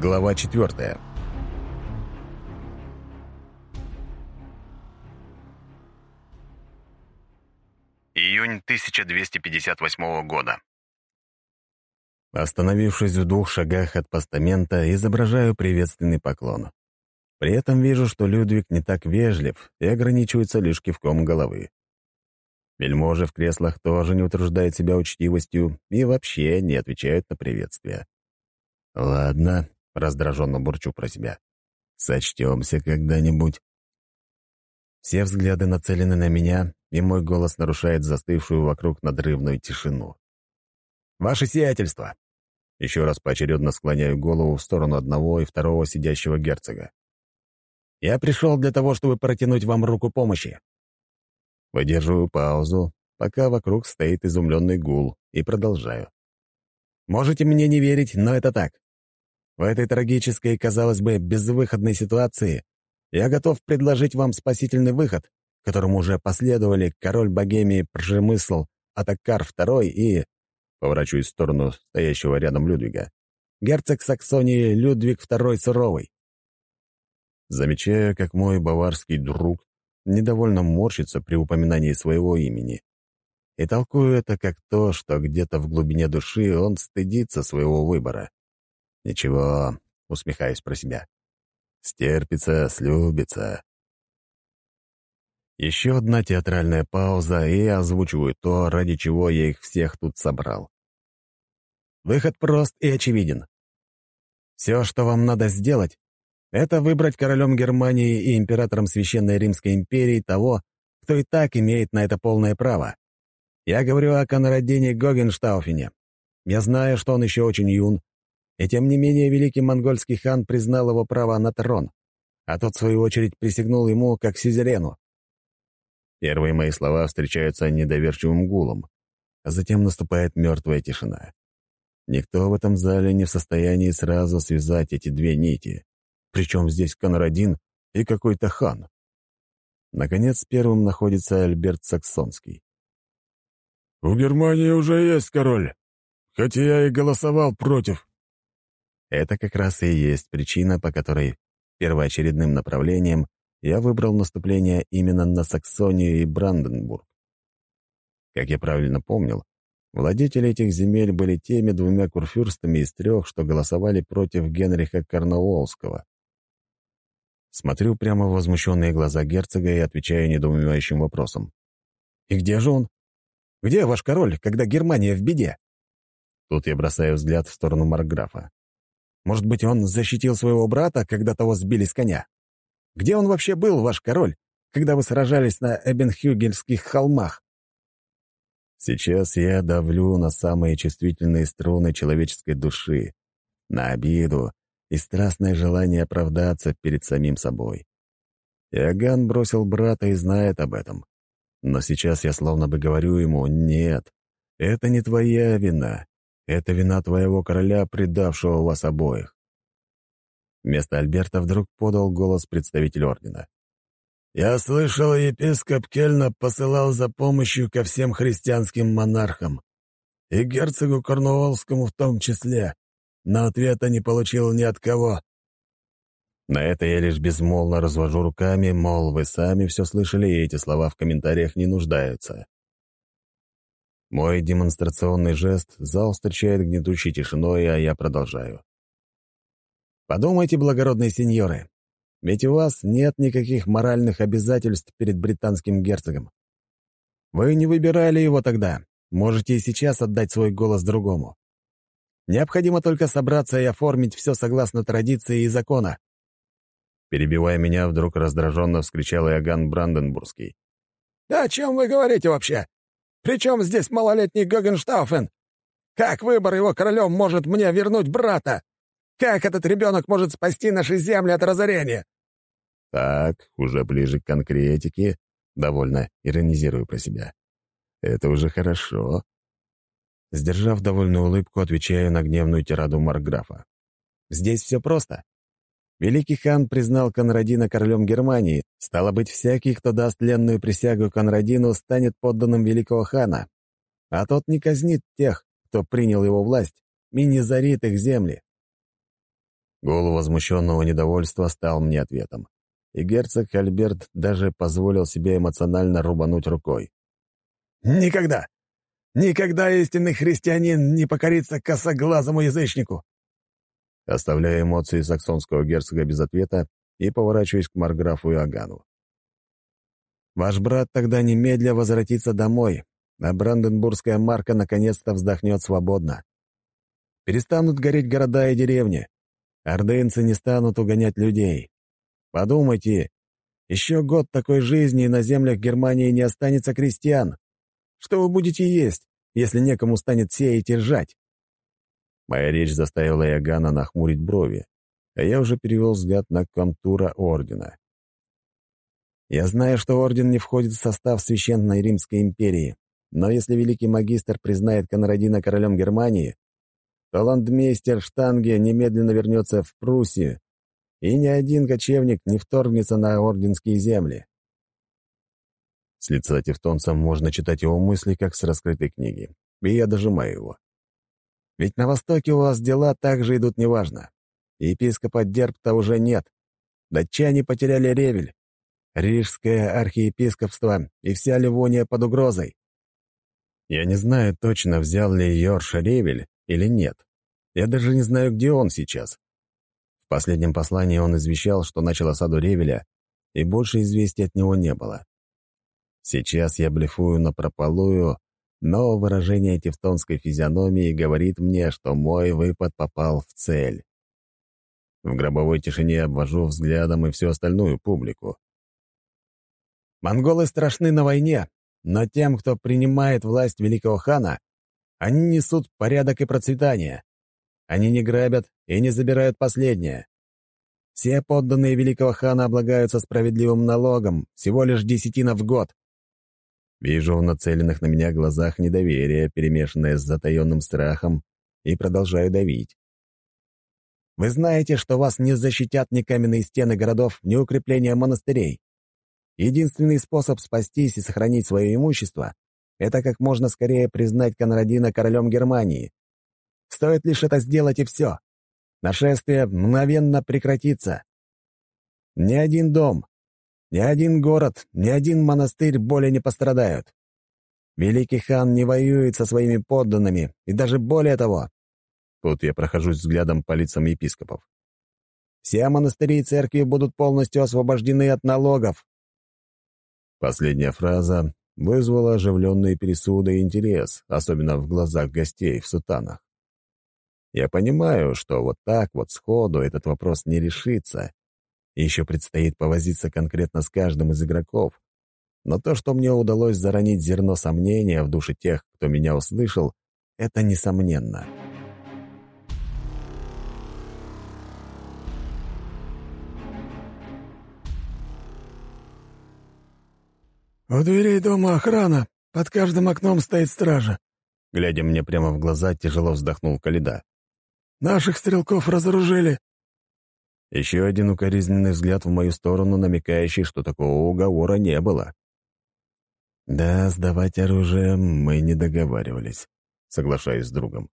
Глава четвертая. Июнь 1258 года. Остановившись в двух шагах от постамента, изображаю приветственный поклон. При этом вижу, что Людвиг не так вежлив и ограничивается лишь кивком головы. Вельможи в креслах тоже не утруждают себя учтивостью и вообще не отвечают на приветствие. Ладно, раздраженно бурчу про себя. Сочтемся когда-нибудь. Все взгляды нацелены на меня, и мой голос нарушает застывшую вокруг надрывную тишину. «Ваше сиятельство!» Еще раз поочередно склоняю голову в сторону одного и второго сидящего герцога. «Я пришел для того, чтобы протянуть вам руку помощи». Выдерживаю паузу, пока вокруг стоит изумленный гул, и продолжаю. «Можете мне не верить, но это так. В этой трагической, казалось бы, безвыходной ситуации я готов предложить вам спасительный выход, которому уже последовали король Богемии Пржемысл, Атакар II и, поворачиваюсь в сторону стоящего рядом Людвига, герцог Саксонии Людвиг II Суровый. Замечаю, как мой баварский друг недовольно морщится при упоминании своего имени. И толкую это как то, что где-то в глубине души он стыдится своего выбора. «Ничего», — усмехаюсь про себя. «Стерпится, слюбится». Еще одна театральная пауза, и я озвучиваю то, ради чего я их всех тут собрал. Выход прост и очевиден. Все, что вам надо сделать, это выбрать королем Германии и императором Священной Римской империи того, кто и так имеет на это полное право. Я говорю о Конрадине Гогенштауфене. Я знаю, что он еще очень юн, и тем не менее великий монгольский хан признал его право на трон, а тот, в свою очередь, присягнул ему как сюзерену. Первые мои слова встречаются недоверчивым гулом, а затем наступает мертвая тишина. Никто в этом зале не в состоянии сразу связать эти две нити. Причем здесь Конрадин и какой-то хан. Наконец, первым находится Альберт Саксонский. «В Германии уже есть король, хотя я и голосовал против», это как раз и есть причина, по которой первоочередным направлением я выбрал наступление именно на Саксонию и Бранденбург. Как я правильно помнил, владетели этих земель были теми двумя курфюрстами из трех, что голосовали против Генриха Корнуолского. Смотрю прямо в возмущенные глаза герцога и отвечаю недоумевающим вопросом. «И где же он? Где ваш король, когда Германия в беде?» Тут я бросаю взгляд в сторону Маркграфа. Может быть, он защитил своего брата, когда того сбили с коня? Где он вообще был, ваш король, когда вы сражались на Эбенхюгельских холмах? Сейчас я давлю на самые чувствительные струны человеческой души, на обиду и страстное желание оправдаться перед самим собой. Иоганн бросил брата и знает об этом. Но сейчас я словно бы говорю ему «нет». Это не твоя вина. Это вина твоего короля, предавшего вас обоих». Вместо Альберта вдруг подал голос представитель ордена. «Я слышал, епископ Кельна посылал за помощью ко всем христианским монархам, и герцогу Корнуолскому в том числе, но ответа не получил ни от кого». На это я лишь безмолвно развожу руками, мол, вы сами все слышали, и эти слова в комментариях не нуждаются. Мой демонстрационный жест зал встречает гнетущей тишиной, а я продолжаю. Подумайте, благородные сеньоры, ведь у вас нет никаких моральных обязательств перед британским герцогом. Вы не выбирали его тогда, можете и сейчас отдать свой голос другому. Необходимо только собраться и оформить все согласно традиции и закона. Перебивая меня, вдруг раздраженно вскричал Иоганн Бранденбургский. «Да о чем вы говорите вообще? Причем здесь малолетний Гогенштауфен? Как выбор его королем может мне вернуть брата? Как этот ребенок может спасти наши земли от разорения?» Так, уже ближе к конкретике, довольно иронизирую про себя. Это уже хорошо. Сдержав довольную улыбку, отвечаю на гневную тираду Марграфа. Здесь все просто. Великий хан признал Конрадина королем Германии, стало быть, всякий, кто даст ленную присягу Конрадину, станет подданным великого хана. А тот не казнит тех, кто принял его власть, и не зарит их земли. Гул возмущенного недовольства стал мне ответом. И герцог Альберт даже позволил себе эмоционально рубануть рукой. «Никогда! Никогда истинный христианин не покорится косоглазому язычнику!» Оставляя эмоции саксонского герцога без ответа и поворачиваясь к Марграфу и Агану. «Ваш брат тогда немедля возвратится домой, а Бранденбургская марка наконец-то вздохнет свободно. Перестанут гореть города и деревни. Ордынцы не станут угонять людей. Подумайте, еще год такой жизни, и на землях Германии не останется крестьян. Что вы будете есть, если некому станет сеять и ржать?» Моя речь заставила Ягана нахмурить брови, а я уже перевел взгляд на контура Ордена. Я знаю, что Орден не входит в состав Священной Римской империи, но если Великий Магистр признает Конрадина королем Германии, то ландмейстер Штанге немедленно вернется в Пруссию, и ни один кочевник не вторгнется на орденские земли. С лица тевтонца можно читать его мысли, как с раскрытой книги, и я дожимаю его. Ведь на Востоке у вас дела также идут неважно. Епископа Дерпта уже нет. Датчане потеряли Ревель. Рижское архиепископство и вся Ливония под угрозой. Я не знаю точно, взял ли Йорш Ревель или нет. Я даже не знаю, где он сейчас. В последнем послании он извещал, что начал осаду Ревеля, и больше известий от него не было. Сейчас я блефую напропалую, но выражение тевтонской физиономии говорит мне, что мой выпад попал в цель. В гробовой тишине обвожу взглядом и всю остальную публику. Монголы страшны на войне, но тем, кто принимает власть великого хана, они несут порядок и процветание. Они не грабят и не забирают последнее. Все подданные великого хана облагаются справедливым налогом, всего лишь десятина в год. Вижу в нацеленных на меня глазах недоверие, перемешанное с затаенным страхом, и продолжаю давить. Вы знаете, что вас не защитят ни каменные стены городов, ни укрепления монастырей. Единственный способ спастись и сохранить свое имущество — это как можно скорее признать Конрадина королем Германии. Стоит лишь это сделать, и все. Нашествие мгновенно прекратится. Ни один дом, ни один город, ни один монастырь более не пострадают. Великий хан не воюет со своими подданными, и даже более того. Тут я прохожусь взглядом по лицам епископов. Все монастыри и церкви будут полностью освобождены от налогов. Последняя фраза вызвала оживленные пересуды и интерес, особенно в глазах гостей в сутанах. Я понимаю, что вот так вот сходу этот вопрос не решится. И еще предстоит повозиться конкретно с каждым из игроков. Но то, что мне удалось заронить зерно сомнения в душе тех, кто меня услышал, это несомненно. «У дверей дома охрана. Под каждым окном стоит стража». Глядя мне прямо в глаза, тяжело вздохнул Каледа. «Наших стрелков разоружили». Еще один укоризненный взгляд в мою сторону, намекающий, что такого уговора не было. «Да, сдавать оружие мы не договаривались», — соглашаюсь с другом.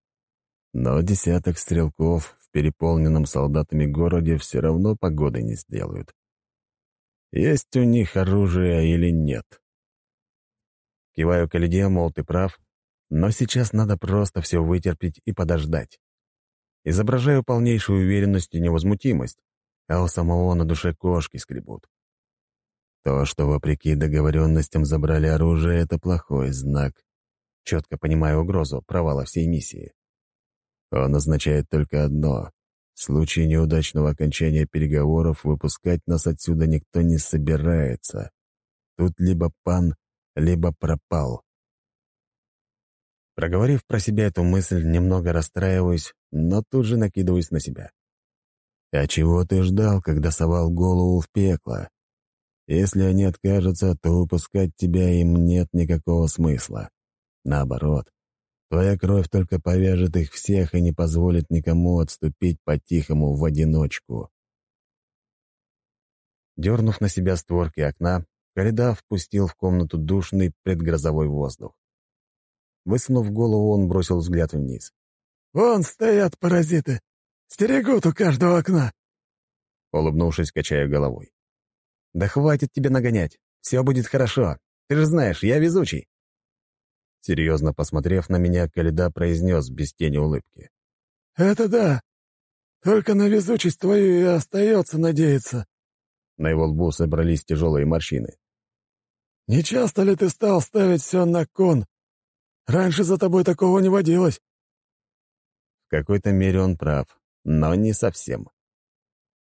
«Но десяток стрелков в переполненном солдатами городе все равно погоды не сделают. Есть у них оружие или нет?» Киваю Калиде, мол, ты прав, но сейчас надо просто все вытерпеть и подождать. Изображаю полнейшую уверенность и невозмутимость, а у самого на душе кошки скребут. То, что вопреки договоренностям забрали оружие, — это плохой знак. Четко понимаю угрозу провала всей миссии. Он означает только одно — в случае неудачного окончания переговоров выпускать нас отсюда никто не собирается. Тут либо пан, либо пропал. Проговорив про себя эту мысль, немного расстраиваюсь, но тут же накидываюсь на себя. А чего ты ждал, когда совал голову в пекло? Если они откажутся, то выпускать тебя им нет никакого смысла. Наоборот, твоя кровь только повяжет их всех и не позволит никому отступить по-тихому в одиночку. Дернув на себя створки окна, Коляда впустил в комнату душный предгрозовой воздух. Высунув голову, он бросил взгляд вниз. «Вон стоят паразиты! Стерегут у каждого окна». Улыбнувшись, качаю головой. «Да хватит тебе нагонять. Все будет хорошо. Ты же знаешь, я везучий». Серьезно посмотрев на меня, Каледа произнес без тени улыбки. «Это да. Только на везучесть твою и остается надеяться». На его лбу собрались тяжелые морщины. «Не часто ли ты стал ставить все на кон? Раньше за тобой такого не водилось». В какой-то мере он прав, но не совсем.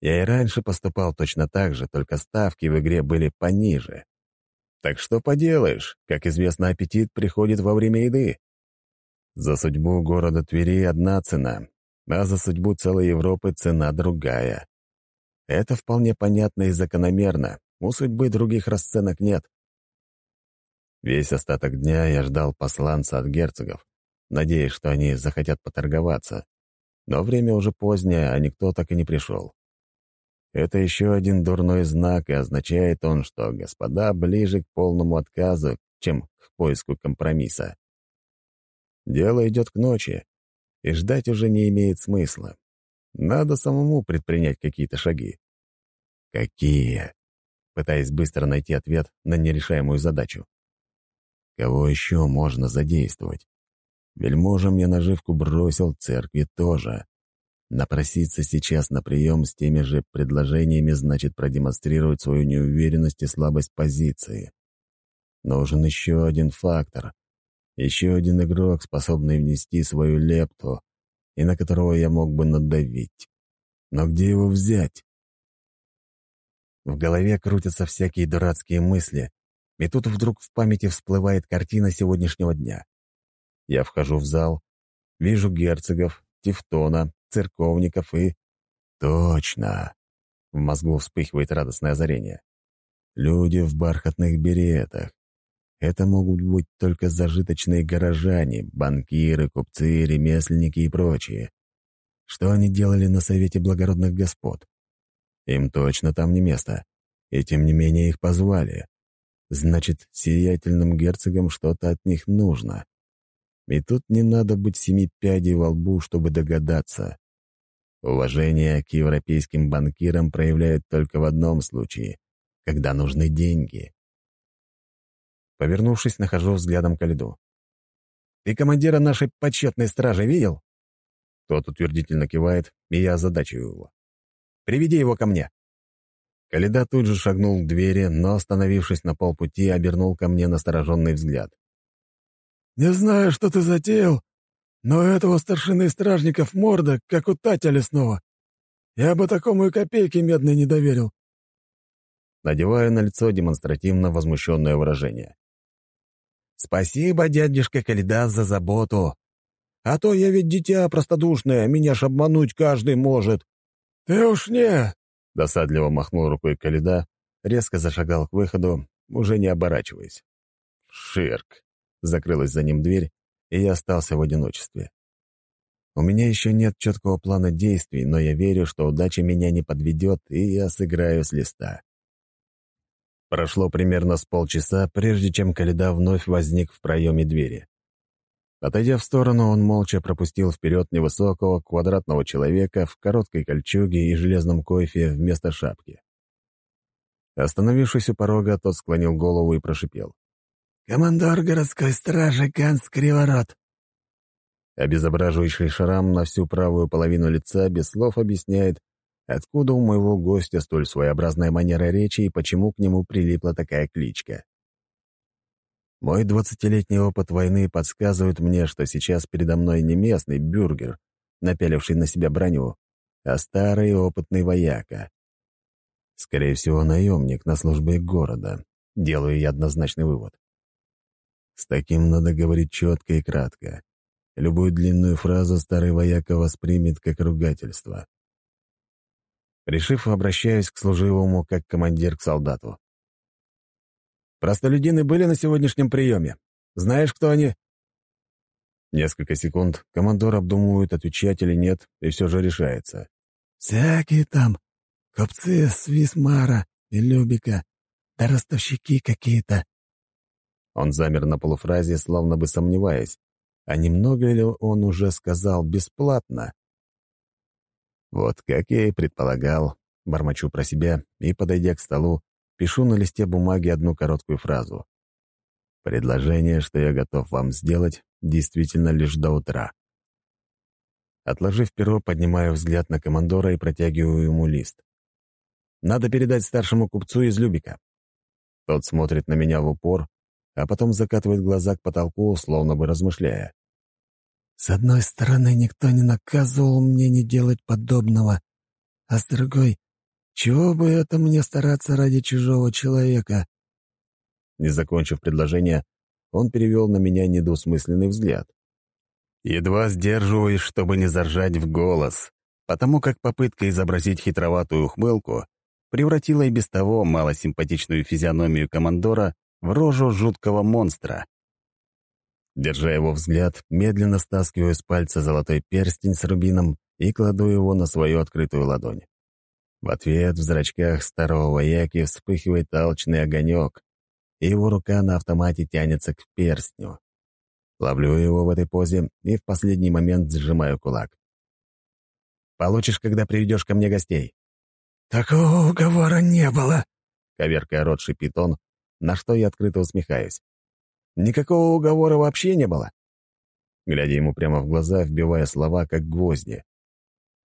Я и раньше поступал точно так же, только ставки в игре были пониже. Так что поделаешь, как известно, аппетит приходит во время еды. За судьбу города Твери одна цена, а за судьбу целой Европы цена другая. Это вполне понятно и закономерно, у судьбы других расценок нет. Весь остаток дня я ждал посланца от герцогов, надеясь, что они захотят поторговаться. Но время уже позднее, а никто так и не пришел. Это еще один дурной знак, и означает он, что господа ближе к полному отказу, чем к поиску компромисса. Дело идет к ночи, и ждать уже не имеет смысла. Надо самому предпринять какие-то шаги. Какие? Пытаясь быстро найти ответ на нерешаемую задачу. Кого еще можно задействовать? Вельможам я наживку бросил, церкви тоже. Напроситься сейчас на прием с теми же предложениями значит продемонстрировать свою неуверенность и слабость позиции. Нужен еще один фактор. Еще один игрок, способный внести свою лепту, и на которого я мог бы надавить. Но где его взять? В голове крутятся всякие дурацкие мысли, и тут вдруг в памяти всплывает картина сегодняшнего дня. Я вхожу в зал, вижу герцогов, тевтона, церковников и... Точно! В мозгу вспыхивает радостное озарение. Люди в бархатных беретах. Это могут быть только зажиточные горожане, банкиры, купцы, ремесленники и прочие. Что они делали на Совете благородных господ? Им точно там не место. И тем не менее их позвали. Значит, сиятельным герцогам что-то от них нужно. И тут не надо быть семи пядей во лбу, чтобы догадаться. Уважение к европейским банкирам проявляют только в одном случае, когда нужны деньги. Повернувшись, нахожу взглядом Калиду. «Ты командира нашей почетной стражи видел?» Тот утвердительно кивает, и я озадачиваю его. «Приведи его ко мне». Каледа тут же шагнул к двери, но, остановившись на полпути, обернул ко мне настороженный взгляд. «Не знаю, что ты затеял, но этого старшины стражников морда, как у Татя лесного. Я бы такому и копейки медной не доверил». Надеваю на лицо демонстративно возмущенное выражение. «Спасибо, дядюшка Каледа, за заботу. А то я ведь дитя простодушное, меня ж обмануть каждый может». «Ты уж не!» Досадливо махнул рукой Каледа, резко зашагал к выходу, уже не оборачиваясь. «Ширк!» — закрылась за ним дверь, и я остался в одиночестве. У меня еще нет четкого плана действий, но я верю, что удача меня не подведет, и я сыграю с листа. Прошло примерно с полчаса, прежде чем Каледа вновь возник в проеме двери. Отойдя в сторону, он молча пропустил вперед невысокого квадратного человека в короткой кольчуге и железном кофе вместо шапки. Остановившись у порога, тот склонил голову и прошипел. «Командор городской стражи Ганс Криворот». Обезображивающий шрам на всю правую половину лица без слов объясняет, откуда у моего гостя столь своеобразная манера речи и почему к нему прилипла такая кличка. Мой двадцатилетний опыт войны подсказывает мне, что сейчас передо мной не местный бюргер, напяливший на себя броню, а старый опытный вояка. Скорее всего, наемник на службе города. Делаю я однозначный вывод. С таким надо говорить четко и кратко. Любую длинную фразу старый вояка воспримет как ругательство. Решив, обращаюсь к служивому как командир к солдату. Простолюдины были на сегодняшнем приеме. Знаешь, кто они?» Несколько секунд командор обдумывает, отвечать или нет, и все же решается. «Всякие там. Купцы с Висмара и Любика. Да ростовщики какие-то». Он замер на полуфразе, словно бы сомневаясь, а немного ли он уже сказал бесплатно? Вот как я и предполагал, бормочу про себя и, подойдя к столу, пишу на листе бумаги одну короткую фразу. Предложение, что я готов вам сделать, действительно лишь до утра. Отложив перо, поднимаю взгляд на командора и протягиваю ему лист. Надо передать старшему купцу из Любика. Тот смотрит на меня в упор, а потом закатывает глаза к потолку, словно бы размышляя. «С одной стороны, никто не наказывал мне не делать подобного, а с другой, чего бы это мне стараться ради чужого человека?» Не закончив предложение, он перевел на меня недвусмысленный взгляд. Едва сдерживаюсь, чтобы не заржать в голос, потому как попытка изобразить хитроватую ухмылку превратила и без того малосимпатичную физиономию командора в рожу жуткого монстра. Держа его взгляд, медленно стаскиваю с пальца золотой перстень с рубином и кладу его на свою открытую ладонь. В ответ в зрачках старого вояки вспыхивает алчный огонек, и его рука на автомате тянется к перстню. Ловлю его в этой позе и в последний момент сжимаю кулак. «Получишь, когда приведешь ко мне гостей». «Такого уговора не было», — коверкая рот шипит он, на что я открыто усмехаюсь. «Никакого уговора вообще не было?» Глядя ему прямо в глаза, вбивая слова, как гвозди.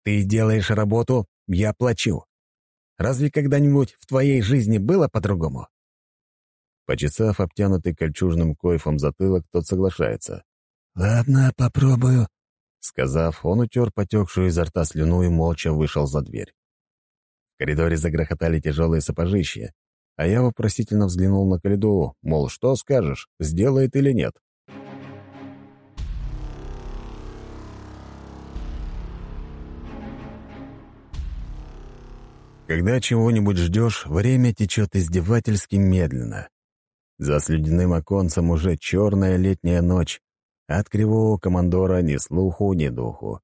«Ты делаешь работу, я плачу. Разве когда-нибудь в твоей жизни было по-другому?» Почесав обтянутый кольчужным койфом затылок, тот соглашается. «Ладно, попробую». Сказав, он утер потекшую изо рта слюну и молча вышел за дверь. В коридоре загрохотали тяжелые сапожища, а я вопросительно взглянул на Калиду, мол, что скажешь, сделает или нет. Когда чего-нибудь ждешь, время течет издевательски медленно. За слюдяным оконцем уже черная летняя ночь, от кривого командора ни слуху, ни духу.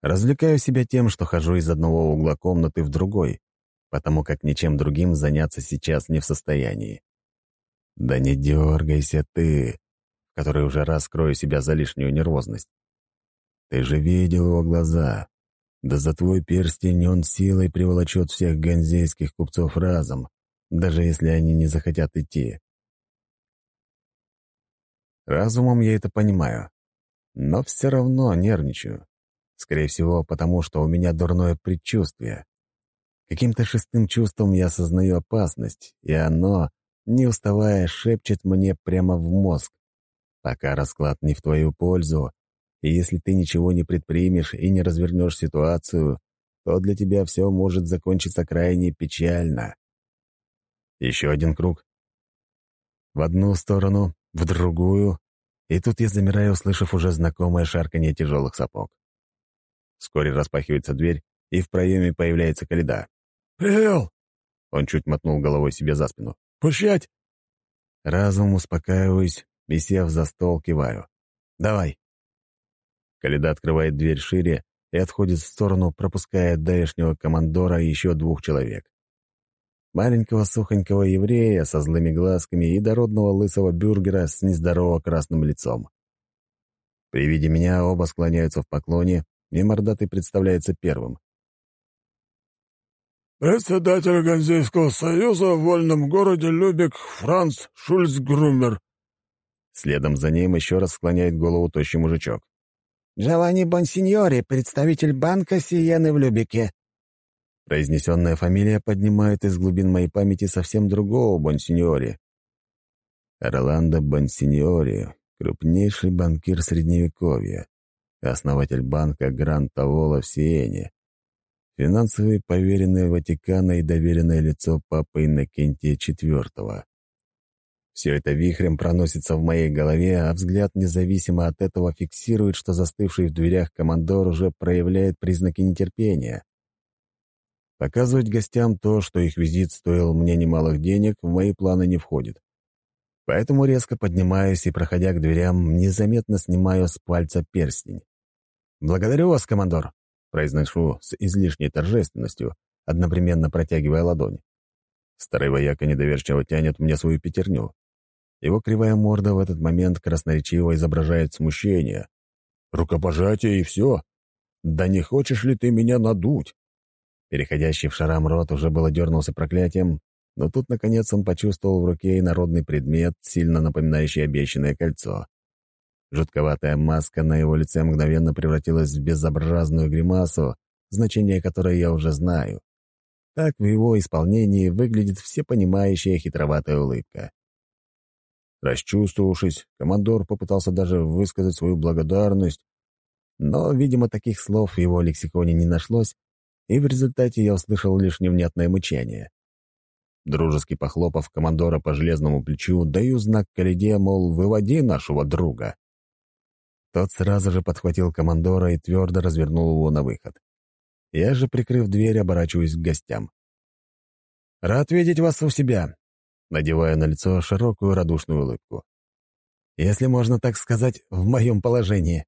Развлекаю себя тем, что хожу из одного угла комнаты в другой, потому как ничем другим заняться сейчас не в состоянии. Да не дергайся ты, который уже раскрою себя за лишнюю нервозность. Ты же видел его глаза. Да за твой перстень он силой приволочет всех ганзейских купцов разом, даже если они не захотят идти. Разумом я это понимаю. Но все равно нервничаю. Скорее всего, потому что у меня дурное предчувствие. Каким-то шестым чувством я осознаю опасность, и оно, не уставая, шепчет мне прямо в мозг. Пока расклад не в твою пользу, и если ты ничего не предпримешь и не развернешь ситуацию, то для тебя все может закончиться крайне печально. Еще один круг. В одну сторону, в другую, и тут я замираю, услышав уже знакомое шарканье тяжелых сапог. Вскоре распахивается дверь, и в проеме появляется Каледа. «Привел!» Он чуть мотнул головой себе за спину. «Пущать!» Разум успокаиваюсь и, сев за стол, киваю. «Давай!» Каледа открывает дверь шире и отходит в сторону, пропуская давешнего командора и еще двух человек маленького сухонького еврея со злыми глазками и дородного лысого бюргера с нездорово красным лицом. При виде меня оба склоняются в поклоне, и мордатый представляется первым. «Председатель Ганзейского союза в вольном городе Любек Франц Шульцгрумер». Следом за ним еще раз склоняет голову тощий мужичок. «Джованни Бонсиньори, представитель банка Сиены в Любике», Произнесенная фамилия поднимает из глубин моей памяти совсем другого Бонсиньори. Орландо Бонсиньори, крупнейший банкир Средневековья, основатель банка Гранд Тавола в Сиене, финансовый поверенный Ватикана и доверенное лицо папы Иннокентия IV. Все это вихрем проносится в моей голове, а взгляд независимо от этого фиксирует, что застывший в дверях командор уже проявляет признаки нетерпения. Показывать гостям то, что их визит стоил мне немалых денег, в мои планы не входит. Поэтому резко поднимаюсь и, проходя к дверям, незаметно снимаю с пальца перстень. «Благодарю вас, командор», — произношу с излишней торжественностью, одновременно протягивая ладонь. Старый вояка недоверчиво тянет мне свою пятерню. Его кривая морда в этот момент красноречиво изображает смущение. Рукопожатие и все. «Да не хочешь ли ты меня надуть?» Переходящий в шарам рот уже было дернулся проклятием, но тут, наконец, он почувствовал в руке инородный предмет, сильно напоминающий обещанное кольцо. Жутковатая маска на его лице мгновенно превратилась в безобразную гримасу, значение которой я уже знаю. Так в его исполнении выглядит всепонимающая хитроватая улыбка. Расчувствовавшись, командор попытался даже высказать свою благодарность, но, видимо, таких слов в его лексиконе не нашлось, и в результате я услышал лишь невнятное мычание. Дружески похлопав командора по железному плечу, даю знак Каледе, мол, выводи нашего друга. Тот сразу же подхватил командора и твердо развернул его на выход. Я же, прикрыв дверь, оборачиваюсь к гостям. «Рад видеть вас у себя», — надевая на лицо широкую радушную улыбку. «Если можно так сказать, в моем положении».